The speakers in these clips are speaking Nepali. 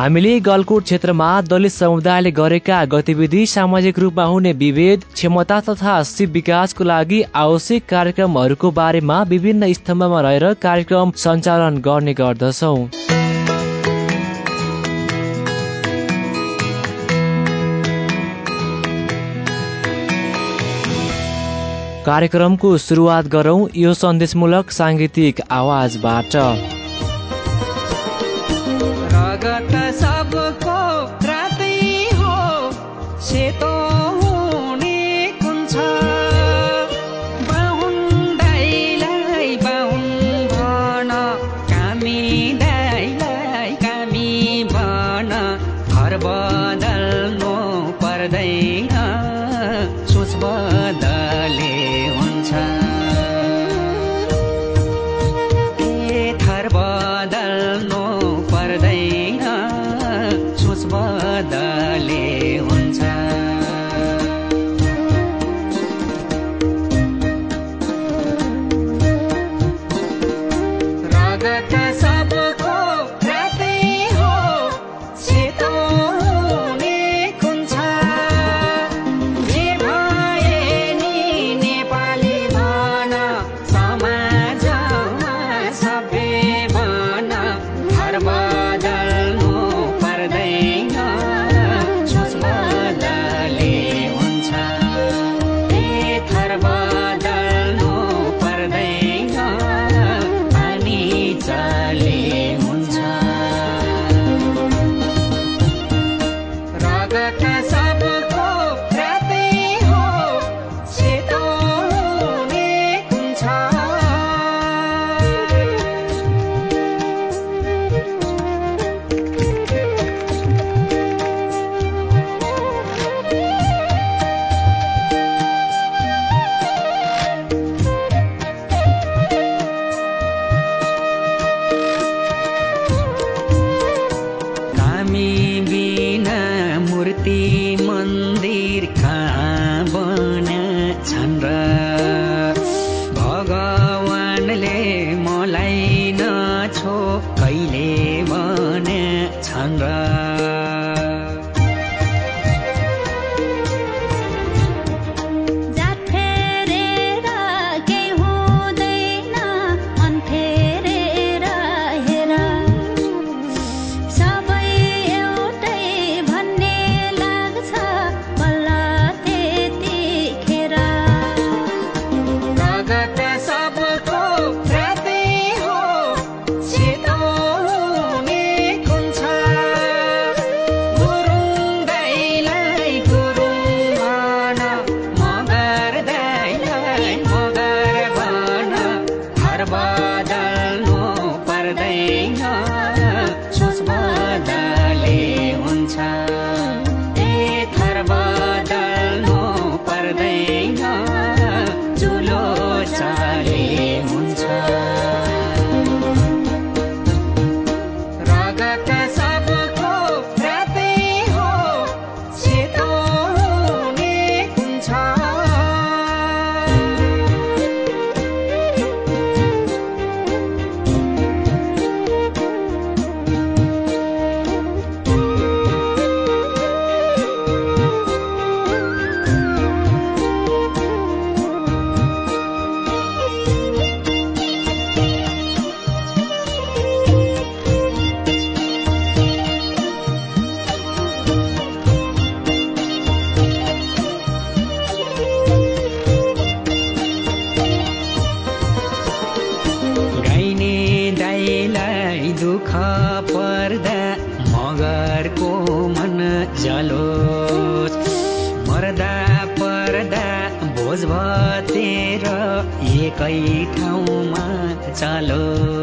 हामीले गलकुट क्षेत्रमा दलित समुदायले गरेका गतिविधि सामाजिक रूपमा हुने विभेद क्षमता तथा सिप विकासको लागि आवश्यक कार्यक्रमहरूको बारेमा विभिन्न स्तम्भमा रहेर कार्यक्रम सञ्चालन गर्ने गर्दछौ। कार्यक्रमको सुरुवात गरौँ यो सन्देशमूलक साङ्गीतिक आवाजबाट। सबको प्रति हो से तो चलोस्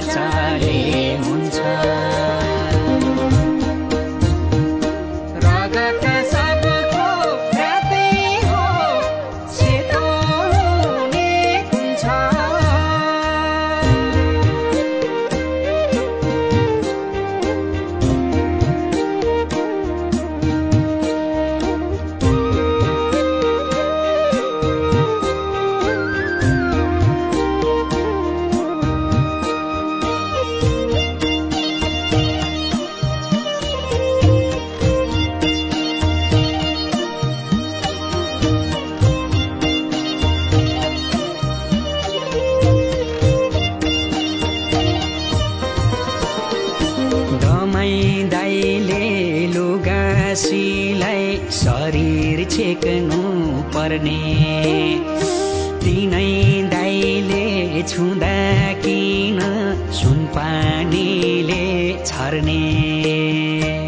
सारे हुन्छ। पर्ने। तिनै दाइले छुँदा किन सुनपानीले छर्ने?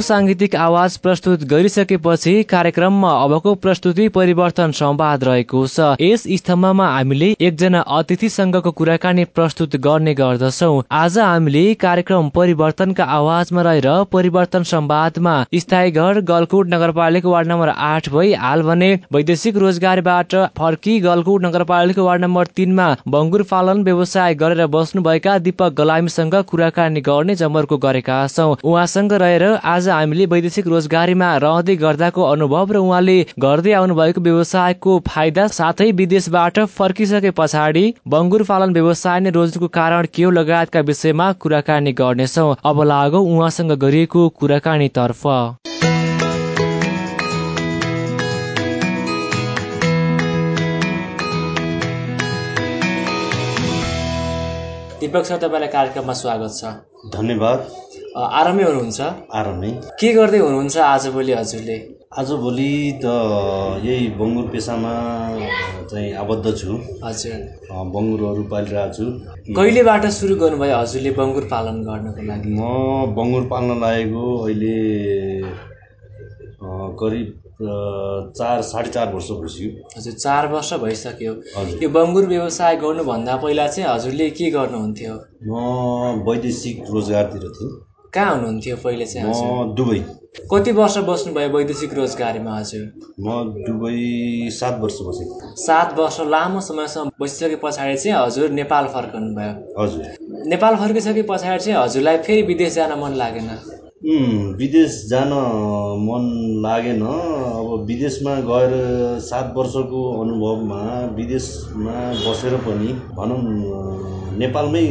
साङ्गीतिक आवाज प्रस्तुत गरिसकेपछि कार्यक्रममा अबको प्रस्तुति परिवर्तन संवाद रहेको छ। यस स्तम्भमा हामीले एकजना अतिथिसँगको कुराकानी प्रस्तुत गर्ने गर्दछौ। आज हामीले कार्यक्रम परिवर्तनका आवाजमा रहेर परिवर्तन संवादमा स्थायी घर गलकुट नगरपालिका वार्ड नम्बर आठ भई हाल भने वैदेशिक रोजगारीबाट फर्की गलकुट नगरपालिका वार्ड नम्बर तिनमा बङ्गुर पालन व्यवसाय गरेर बस्नुभएका दीपक गलामीसँग कुराकानी गर्ने जमर्को गरेका छौँ। उहाँसँग रहेर आज हामीले वैदेशिक रोजगारीमा रहँदै गर्दाको अनुभव र उहाँले गर्दै आउनुभएको व्यवसायको फाइदा साथै विदेशबाट फर्किसके पछाडि बङ्गुर पालन व्यवसाय नै रोज्नुको कारण के हो लगायतका विषयमा कुराकानी गर्नेछौ। अब लागौ उहाँसँग गरिएको कुराकानीतर्फ। दिपक सर तपाईँलाई कार्यक्रममा स्वागत छ। धन्यवाद। आरामै हुनुहुन्छ? आरामै। के गर्दै हुनुहुन्छ आजभोलि हजुरले? आजभोलि त यही बङ्गुर पेसामा चाहिँ आबद्ध छु। हजुर। बङ्गुरहरू पालिरहेको छु। कहिलेबाट सुरु गर्नुभयो हजुरले बङ्गुर पालन गर्नको लागि? म बङ्गुर पाल्न लागेको अहिले करिब चार साढे चार वर्ष भइसक्यो हजुर चार वर्ष भइसक्यो। यो बङ्गुर व्यवसाय गर्नुभन्दा पहिला चाहिँ हजुरले के गर्नुहुन्थ्यो? म वैदेशिक रोजगारतिर थिएँ। कहाँ हुनुहुन्थ्यो पहिले चाहिँ म दुबई। कति वर्ष बस्नुभयो वैदेशिक रोजगारीमा हजुर? म दुबई सात वर्ष बसेँ सात वर्ष लामो समयसम्म बसिसके पछाडि चाहिँ हजुर नेपाल फर्कनु भयो हजुर। नेपाल फर्किसके पछाडि चाहिँ हजुरलाई फेरि विदेश जान मन लागेन। विदेश जान मन लागेन। अब विदेशमा गएर सात वर्षको अनुभवमा विदेशमा बसेर पनि भनौँ नेपालमै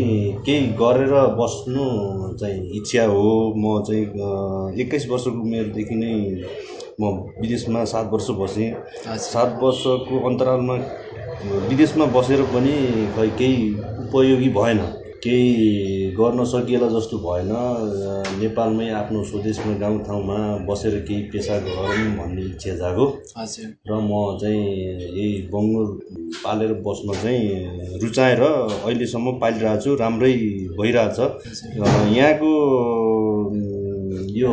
केही गरेर बस्नु चाहिँ इच्छा हो। म चाहिँ एक्काइस वर्षको उमेरदेखि नै म विदेशमा सात वर्ष बसेँ। सात वर्षको अन्तरालमा विदेशमा बसेर पनि खै केही उपयोगी भएन। केही गर्न सकिएला जस्तो भएन। नेपालमै आफ्नो स्वदेशमा गाउँठाउँमा बसेर केही पेसा गरौँ भन्ने इच्छा जागो। हजुर। र म चाहिँ यही बङ्गुर पालेर बस्न चाहिँ रुचाएर अहिलेसम्म पालिरहेको छु। राम्रै भइरहेछ। यहाँको यो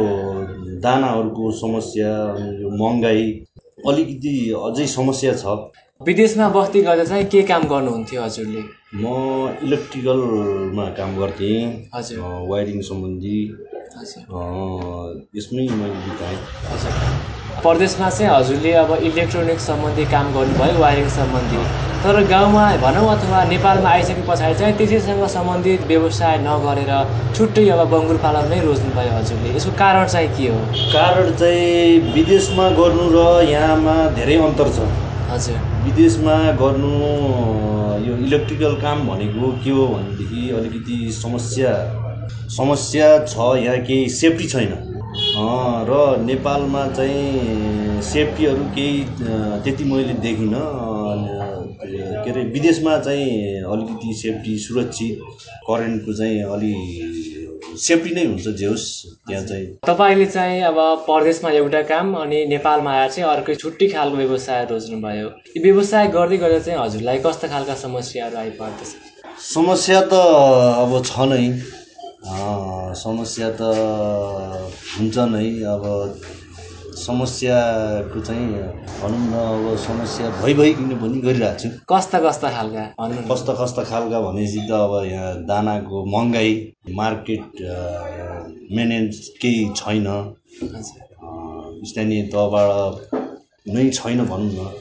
दानाहरूको समस्या अनि यो महँगाई अलिकति अझै समस्या छ। विदेशमा बस्दै गर्दा चाहिँ के काम गर्नुहुन्थ्यो हजुरले? म इलेक्ट्रिकलमा काम गर्थेँ हजुर। वायरिङ सम्बन्धी। यसमै मैले बिताएँ। हजुर। परदेशमा चाहिँ हजुरले अब इलेक्ट्रोनिक सम्बन्धी काम गर्नुभयो वायरिङ सम्बन्धी। तर गाउँमा भनौँ अथवा नेपालमा आइसके पछाडि चाहिँ त्यसैसँग सम्बन्धित व्यवसाय नगरेर छुट्टै अब बङ्गुर पालन नै रोज्नुभयो हजुरले। यसको कारण चाहिँ के हो? कारण चाहिँ विदेशमा गर्नु र यहाँमा धेरै अन्तर छ। हजुर। विदेशमा गर्नु यो इलेक्ट्रिकल काम भनेको के हो भनेदेखि अलिकति समस्या समस्या छ यहाँ केही सेफ्टी छैन। र नेपालमा चाहिँ सेफ्टीहरू केही त्यति मैले देखिनँ। के अरे विदेशमा चाहिँ अलिकति सेफ्टी सुरक्षित करेन्टको चाहिँ अलि सेफ्टी नै हुन्छ जे होस् त्यहाँ चाहिँ। तपाईँले चाहिँ अब परदेशमा एउटा काम अनि नेपालमा आएर चाहिँ अर्कै छुट्टी खालको व्यवसाय रोज्नुभयो। यो व्यवसाय गर्दै गर्दा चाहिँ हजुरलाई कस्ता खालका समस्याहरू आइपर्दछ? समस्या त अब छ नै। समस्या त हुन्छ नै। अब समस्याको चाहिँ भनौँ न अब समस्या भइ भइकन पनि गरिरहेको छु। कस्ता कस्ता खालका। कस्ता कस्ता खालका भनेपछि त अब यहाँ दानाको महँगाइ मार्केट मेनेज केही छैन। स्थानीय तहबाट नै छैन भनौँ न।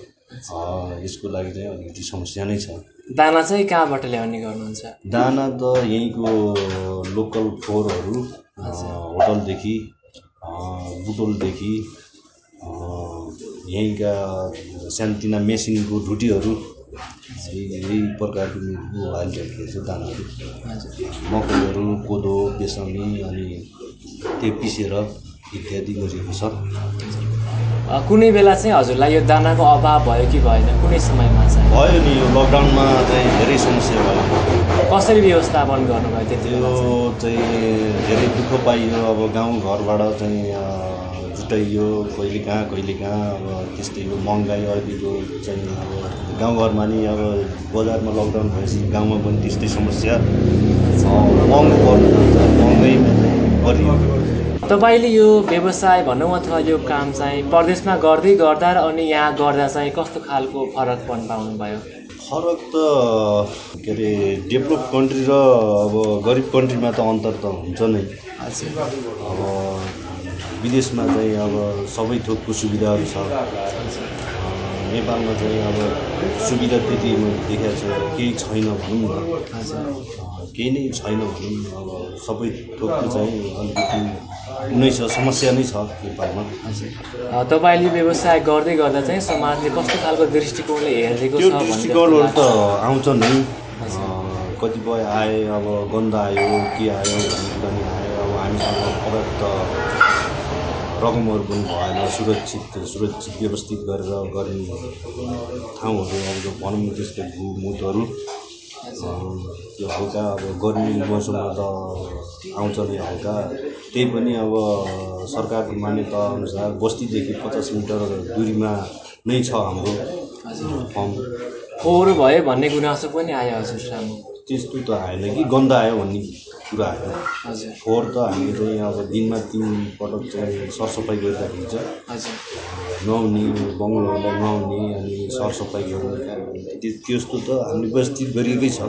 यसको लागि चाहिँ अलिकति समस्या नै छ। दाना चाहिँ कहाँबाट ल्याउने गर्नुहुन्छ? दाना त यहीँको लोकल फोहोरहरू होटलदेखि बुटोलदेखि यहीँका सानोतिना मेसिनको ढुटीहरू यही प्रकारको हालिरहेको छ दानाहरू। मकैहरू कोदो बेसनी अनि त्यो पिसेर इत्यादि गरिएको छ। कुनै बेला चाहिँ हजुरलाई यो दानाको अभाव भयो कि भएन? कुनै समयमा चाहिँ? भयो नि यो लकडाउनमा चाहिँ धेरै समस्या भयो। कसरी व्यवस्थापन गर्नुभयो त्यति यो चाहिँ? चाहिँ धेरै दुःख पाइयो। अब गाउँघरबाट चाहिँ अँ, जुटाइयो। कहिले कहाँ कहिले कहाँ अब त्यस्तै हो। महँगाइ अहिलेको चाहिँ अब गाउँघरमा नि अब बजारमा लकडाउन भएपछि गाउँमा पनि त्यस्तै समस्या। महँगो पर्नु जान्छ महँगाइमा चाहिँ तपाईँले यो व्यवसाय भनौँ अथवा यो काम चाहिँ परदेशमा गर्दै गर्दा र अनि यहाँ गर्दा चाहिँ कस्तो खालको फरक पनि पाउनुभयो फरक त के अरे डेभलप कन्ट्री र अब गरिब कन्ट्रीमा त अन्तर त हुन्छ नै। अब विदेशमा चाहिँ अब सबै थोकको सुविधाहरू छ। नेपालमा चाहिँ अब सुविधा त्यति मैले देखाएको छु केही छैन भनौँ न। केही नै छैन भनौँ न अब सबै थोकको चाहिँ अलिकति नै छ समस्या नै छ नेपालमा। तपाईँले व्यवसाय गर्दै गर्दा चाहिँ समाजले कस्तो खालको दृष्टिकोणले हेरिदिएको त्यो दृष्टिकोणहरू त? आउँछ नै। कतिपय आए अब गन्ध आयो के आयो भन्ने पनि आयो। अब हामीसँग पर्याप्त रकमहरू पनि भएन सुरक्षित सुरक्षित व्यवस्थित गरेर गर्ने ठाउँहरू अब भनौँ न त्यस्तो घुमुटहरू त्यो हल्का अब गर्मी मौसममा त आउँछ नै हल्का। त्यही पनि अब सरकारको मान्यता अनुसार बस्तीदेखि पचास मिटर दुरीमा नै छ हाम्रो। फर्म फोहोर भयो भन्ने गुनासो पनि आयो हजुर सामु। त्यस्तो त आएन कि गन्ध आयो भन्ने कुरा आयो फोहोर त हामीले चाहिँ अब दिनमा तिन पटक चाहिँ सरसफाइ छ हजुर। नुहाउने बङ्गलोहरूलाई नुहाउने अनि सरसफाइ गर्ने त्यो त्यस्तो त हामीले व्यवस्थित गरिएकै छ।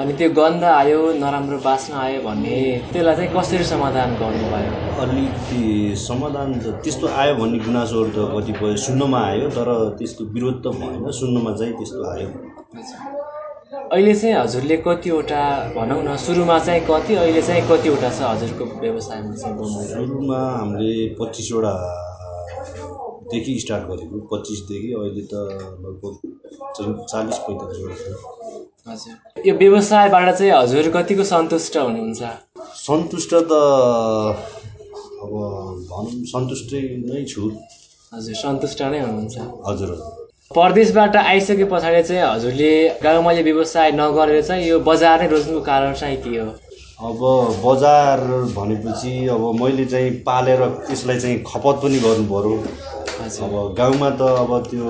अनि त्यो गन्ध आयो नराम्रो बास्ना आयो भने त्यसलाई चाहिँ कसरी समाधान गर्नुभयो? अलिकति समाधान त त्यस्तो आयो भन्ने गुनासोहरू त कतिपय सुन्नमा आयो तर त्यस्तो विरोध त भएन। सुन्नमा चाहिँ त्यस्तो आयो। अहिले चाहिँ हजुरले कतिवटा भनौँ न सुरुमा चाहिँ कति अहिले चाहिँ कतिवटा छ हजुरको व्यवसायमा चाहिँ सुरुमा हामीले पच्चिसवटादेखि स्टार्ट गरेको पच्चिसदेखि अहिले त लगभग चालिस पैँतालिसवटा छ। हजुर। यो व्यवसायबाट चाहिँ हजुर कतिको सन्तुष्ट हुनुहुन्छ? सन्तुष्ट त अब भनौँ सन्तुष्टै नै छु। हजुर सन्तुष्ट नै हुनुहुन्छ। हजुर। परदेशबाट आइसके पछाडि चाहिँ हजुरले गाउँमा यो व्यवसाय नगरेर चाहिँ यो बजार नै रोज्नुको कारण चाहिँ के हो? अब बजार भनेपछि अब मैले चाहिँ पालेर त्यसलाई चाहिँ खपत पनि गर्नु पऱ्यो अब गाउँमा त अब त्यो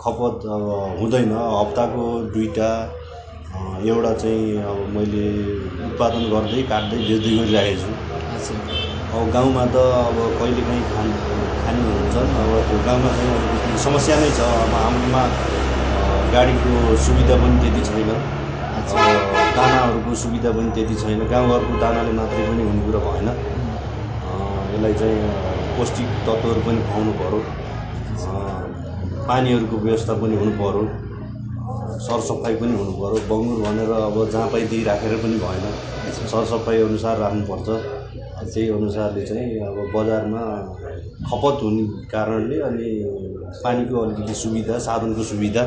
खपत अब हुँदैन। हप्ताको दुईवटा एउटा चाहिँ अब मैले उत्पादन गर्दै काट्दै बेच्दै गरिराखेको छु। अब गाउँमा त अब कहिलेकाहीँ खान खाने हुन्छन् अब त्यो गाउँमा चाहिँ अलिकति समस्या नै छ। अब हाम्रोमा गाडीको सुविधा पनि त्यति छैन। दानाहरूको सुविधा पनि त्यति छैन। गाउँघरको दानाले मात्रै पनि हुने कुरा भएन। यसलाई चाहिँ पौष्टिक तत्त्वहरू पनि खुवाउनु पऱ्यो पानीहरूको व्यवस्था पनि हुनु पऱ्यो सरसफाइ पनि हुनु पऱ्यो बङ्गुर भनेर अब जहाँ त्यही राखेर पनि भएन। सरसफाइ अनुसार राख्नुपर्छ। त्यही अनुसारले चाहिँ अब बजारमा खपत हुने कारणले अनि पानीको अलिकति सुविधा साधनको सुविधा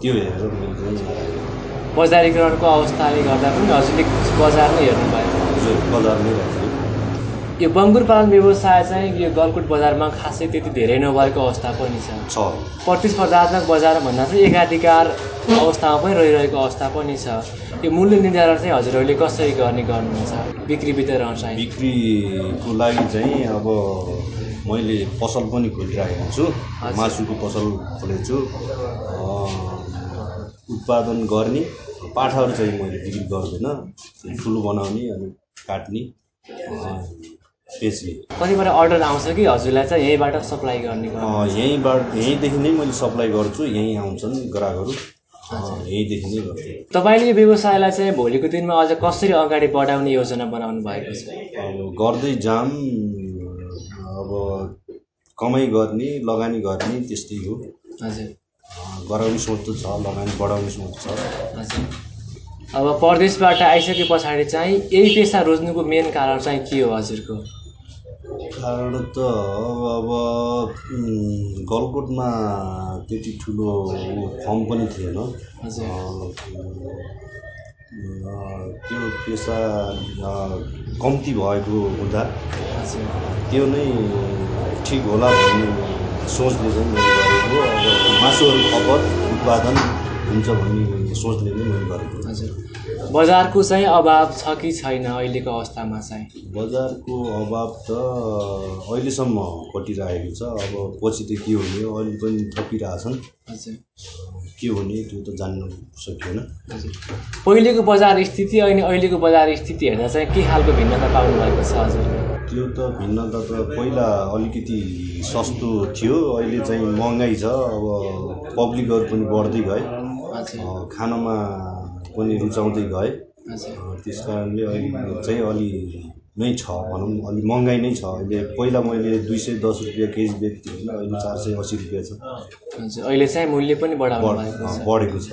त्यो हेरेर बजारीकरणको अवस्थाले गर्दा पनि हजुरले बजार नै हेर्नुभयो। हजुर बजार नै राखेको यो बङ्गुर पालन व्यवसाय चाहिँ यो गलकुट बजारमा खासै त्यति धेरै नभएको अवस्था पनि छ। छ। प्रतिस्पर्धात्मक बजार भन्दा चाहिँ एकाधिकार अवस्थामा पनि रहिरहेको अवस्था पनि छ। यो मूल्य निर्धारण चाहिँ हजुरहरूले कसरी गर्ने गर्नुहुन्छ? बिक्री वितरण चाहिँ। बिक्रीको लागि चाहिँ अब मैले पसल पनि खोलिराखेको छु। मासुको पसल खोलेको छु उत्पादन गर्ने। पाठाहरू चाहिँ मैले बिक्री गर्दैन। ठुलो बनाउने अनि काट्ने। कतिबाट अर्डर आउँछ कि हजुरलाई चाहिँ यहीँबाट सप्लाई गर्ने यहीँबाट यहीँदेखि नै मैले सप्लाई गर्छु यहीँ आउँछन् ग्राहकहरू। यहीँदेखि नै गर्छु। तपाईँले यो व्यवसायलाई चाहिँ भोलिको दिनमा अझ कसरी अगाडि बढाउने योजना बनाउनु भएको छ? अब गर्दै जाम अब कमाइ गर्ने लगानी गर्ने त्यस्तै हो। हजुर। गराउने सोच त छ लगानी बढाउने सोच छ। हजुर। अब परदेशबाट आइसके पछाडि चाहिँ यही पेसा रोज्नुको मेन कारण चाहिँ के हो हजुरको? कारण त अब गलकोटमा त्यति ठुलो फर्म पनि थिएन। त्यो पेसा कम्ती भएको हुँदा त्यो नै ठिक होला भन्ने सोचले चाहिँ मैले गरेको अब मासुहरू खपत उत्पादन हुन्छ भन्ने सोचले नै मैले गरेको हजुर। बजारको चाहिँ अभाव छ कि छैन अहिलेको अवस्थामा चाहिँ? बजारको अभाव त अहिलेसम्म कटिरहेको छ। अब पछि त के हुने हो? अहिले पनि थपिरहेछन्। हजुर। के हुने? त्यो त जान्न सकिएन। हजुर। पहिलेको बजार स्थिति अनि अहिलेको बजार स्थिति हेर्दा चाहिँ के खालको भिन्नता पाउनु भएको छ हजुरले त्यो त भिन्नता त पहिला अलिकति सस्तो थियो। अहिले चाहिँ महँगाइ छ। अब पब्लिकहरू पनि बढ्दै गए। हजुर खानामा पनि रुचाउँदै गए। त्यस कारणले अहिले चाहिँ अलि नै छ भनौँ अलि महँगाइ नै छ। अहिले पहिला मैले दुई सय दस रुपियाँ केजी बेच्थेँ होइन अहिले चार सय असी रुपियाँ छ। हजुर अहिले चाहिँ मूल्य पनि बढाउनु बढेको छ।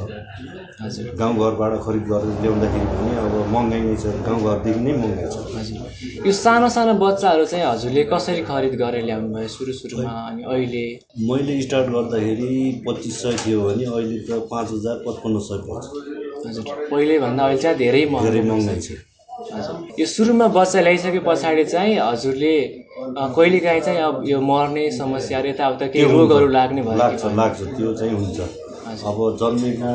हजुर। गाउँघरबाट खरिद गरेर ल्याउँदाखेरि पनि अब महँगाइ नै छ गाउँघरदेखि नै महँगाइ छ। हजुर। यो सानो सानो बच्चाहरू चाहिँ हजुरले कसरी खरिद गरेर ल्याउनु भयो सुरु सुरुमा अनि अहिले? मैले स्टार्ट गर्दाखेरि पच्चिस सय थियो भने अहिले त पाँच हजार पचपन्न सय पर्छ। हजुर। पहिलेभन्दा अहिले चाहिँ धेरै धेरै महँगो महँगाइ छ। यो सुरुमा बच्चा ल्याइसके पछाडि चाहिँ हजुरले कहिलेकाहीँ चाहिँ अब यो मर्ने समस्याहरू यताउता केही। रोगहरू लाग्ने भयो लाग्छ? लाग्छ त्यो चाहिँ हुन्छ। अब जन्मेको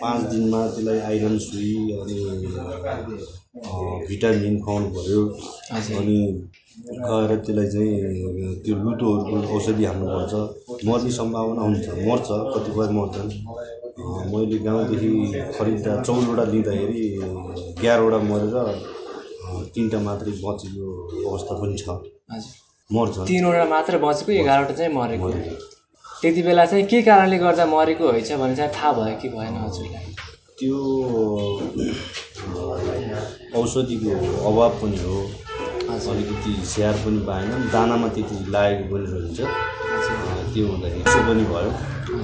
पाँच दिनमा त्यसलाई आइरन सुई अनि भिटामिन खुवाउनु पऱ्यो। अनि गएर त्यसलाई चाहिँ त्यो लुटोहरूको औषधि हाल्नुपर्छ मर्ने सम्भावना हुन्छ मर्छ कतिपय मर्छन् मैले गाउँदेखि खरिद्दा चौधवटा लिँदाखेरि एघारवटा मरेर तिनवटा मात्रै बचेको अवस्था पनि छ। मर्छ। तिनवटा मात्र बचेको एघारवटा चाहिँ मरेको। त्यति बेला चाहिँ के कारणले गर्दा मरेको रहेछ भने चाहिँ थाहा भयो कि भएन हजुरलाई? त्यो औषधिको अभाव पनि हो। अलिकति स्याहार पनि पाएन दानामा त्यति लागेको पनि रहन्छ। त्यो हुँदाखेरि चिसो पनि भयो।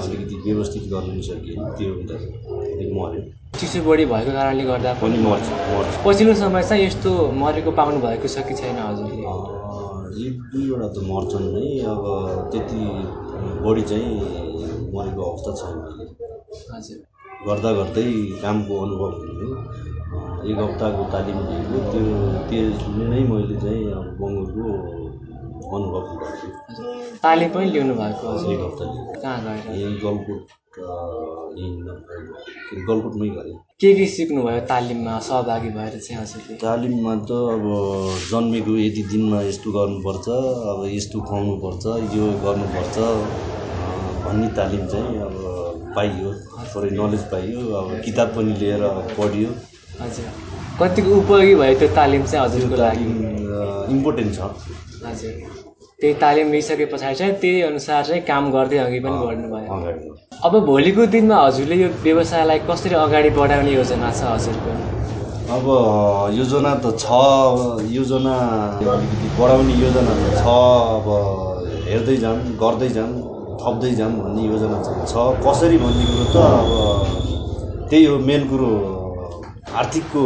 अलिकति व्यवस्थित गर्नु पनि सकिएन। त्यो हुँदाखेरि मऱ्यो। चिसो बढी भएको कारणले गर्दा पनि मर्छ मर्छ। पछिल्लो समय चाहिँ यस्तो मरेको पाउनु भएको छ कि छैन हजुरले एक दुईवटा त मर्छन् नै। अब त्यति बढी चाहिँ मरेको अवस्था छैन अहिले। हजुर। गर्दा गर्दै कामको अनुभव हुने हो। एक हप्ताको तालिम दिएको त्यो त्यसले नै मैले चाहिँ अब बङ्गोलको अनुभव हजुर तालिम पनि लिनु भएको एक हप्ता। लिएको कहाँ गएर? यहीँ गलकुट यहीँ गलकुटमै गरेँ। के के सिक्नुभयो तालिममा? सहभागी भएर चाहिँ हजुरले? तालिममा त अब जन्मेको यति दिनमा यस्तो गर्नुपर्छ अब यस्तो खुवाउनुपर्छ यो गर्नुपर्छ भन्ने तालिम चाहिँ अब पाइयो। थोरै नलेज पाइयो। अब किताब पनि लिएर पढियो। हजुर। कतिको उपयोगी भयो त्यो तालिम चाहिँ हजुरको लागि? इम्पोर्टेन्ट छ। हजुर। त्यही तालिम लिइसके पछाडि चाहिँ त्यही अनुसार चाहिँ काम गर्दै अघि पनि बढ्नुभयो। अब भोलिको दिनमा हजुरले यो व्यवसायलाई कसरी अगाडि बढाउने योजना छ हजुरको? अब योजना त छ योजना अलिकति बढाउने योजना त छ अब हेर्दै जाऊँ गर्दै जाऊँ थप्दै जाऊँ भन्ने योजना चाहिँ छ। कसरी भन्ने कुरो त अब त्यही हो मेन कुरो आर्थिकको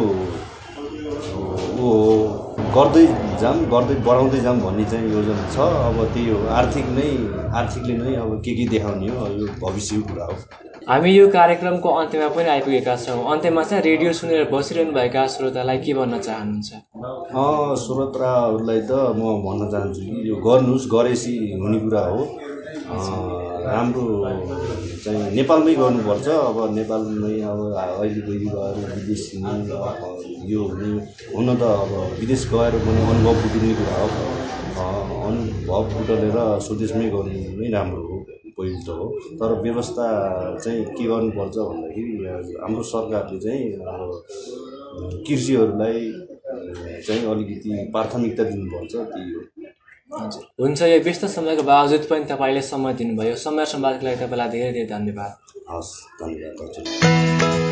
ऊ हो गर्दै जाऊँ गर्दै बढाउँदै जाऊँ भन्ने चाहिँ योजना छ। अब त्यही हो आर्थिक नै आर्थिकले नै अब के के देखाउने हो यो भविष्यको कुरा हो। हामी यो कार्यक्रमको अन्त्यमा पनि आइपुगेका छौँ। अन्त्यमा चाहिँ रेडियो सुनेर बसिरहनुभएका श्रोतालाई के भन्न चाहनुहुन्छ? श्रोताहरूलाई त म भन्न चाहन्छु कि यो गर्नुहोस् गरेपछि हुने कुरा हो। राम्रो चाहिँ नेपालमै गर्नुपर्छ। अब नेपालमै अब अहिलेको युवाहरू विदेश यो हुने हुन त अब विदेश गएर पनि अनुभव बुटुल्ने कुरा हो। अनुभव बुटलेर स्वदेशमै गर्नु नै राम्रो हो पहिलो त हो। तर व्यवस्था चाहिँ के गर्नुपर्छ भन्दाखेरि हाम्रो सरकारले चाहिँ अब कृषिहरूलाई चाहिँ अलिकति प्राथमिकता दिनुपर्छ त्यही हो हजुर। हुन्छ यो व्यस्त समयको बावजुद पनि तपाईँले समय दिनुभयो। समय सम्वादको लागि तपाईँलाई धेरै धेरै धन्यवाद। हस् धन्यवाद हजुर।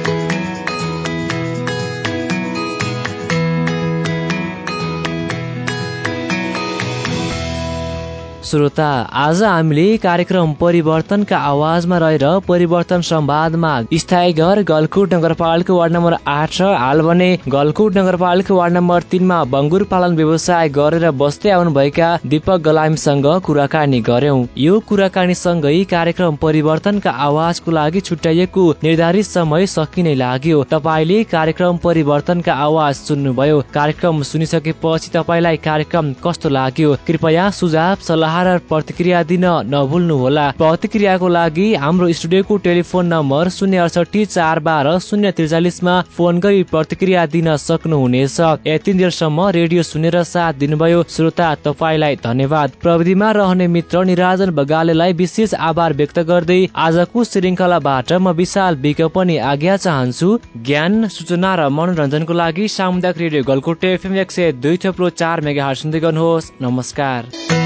श्रोता आज हामीले कार्यक्रम परिवर्तनका आवाजमा रहेर परिवर्तन संवादमा स्थायी घर गलकुट नगरपालिका वार्ड नम्बर आठ र हाल भने गलकुट नगरपालिका वार्ड नम्बर तिनमा बङ्गुर पालन व्यवसाय गरेर बस्दै आउनुभएका दीपक गलामसँग कुराकानी गर्यौं यो कुराकानी सँगै कार्यक्रम परिवर्तनका आवाजको लागि छुट्याइएको निर्धारित समय सकिने लाग्यो। तपाईँले कार्यक्रम परिवर्तनका आवाज सुन्नुभयो। कार्यक्रम सुनिसकेपछि तपाईँलाई कार्यक्रम कस्तो लाग्यो? कृपया सुझाव सल्लाह सल्लाह र प्रतिक्रिया दिन नभुल्नुहोला। प्रतिक्रियाको लागि हाम्रो स्टुडियोको टेलिफोन नम्बर शून्य अडसठी चार बाह्र शून्य त्रिचालिसमा फोन गरी प्रतिक्रिया दिन सक्नुहुनेछ। यति दिनसम्म रेडियो सुनेर साथ दिनुभयो। श्रोता तपाईँलाई धन्यवाद। प्रविधिमा रहने मित्र निराजन बगालेलाई विशेष आभार व्यक्त गर्दै आजको श्रृङ्खलाबाट म विशाल विक पनि आज्ञा चाहन्छु। ज्ञान सूचना र मनोरञ्जनको लागि सामुदायिक रेडियो गलकोटे एफएम एक सय दुई थप्रो चार मेगा सुन्दै गर्नुहोस्। नमस्कार।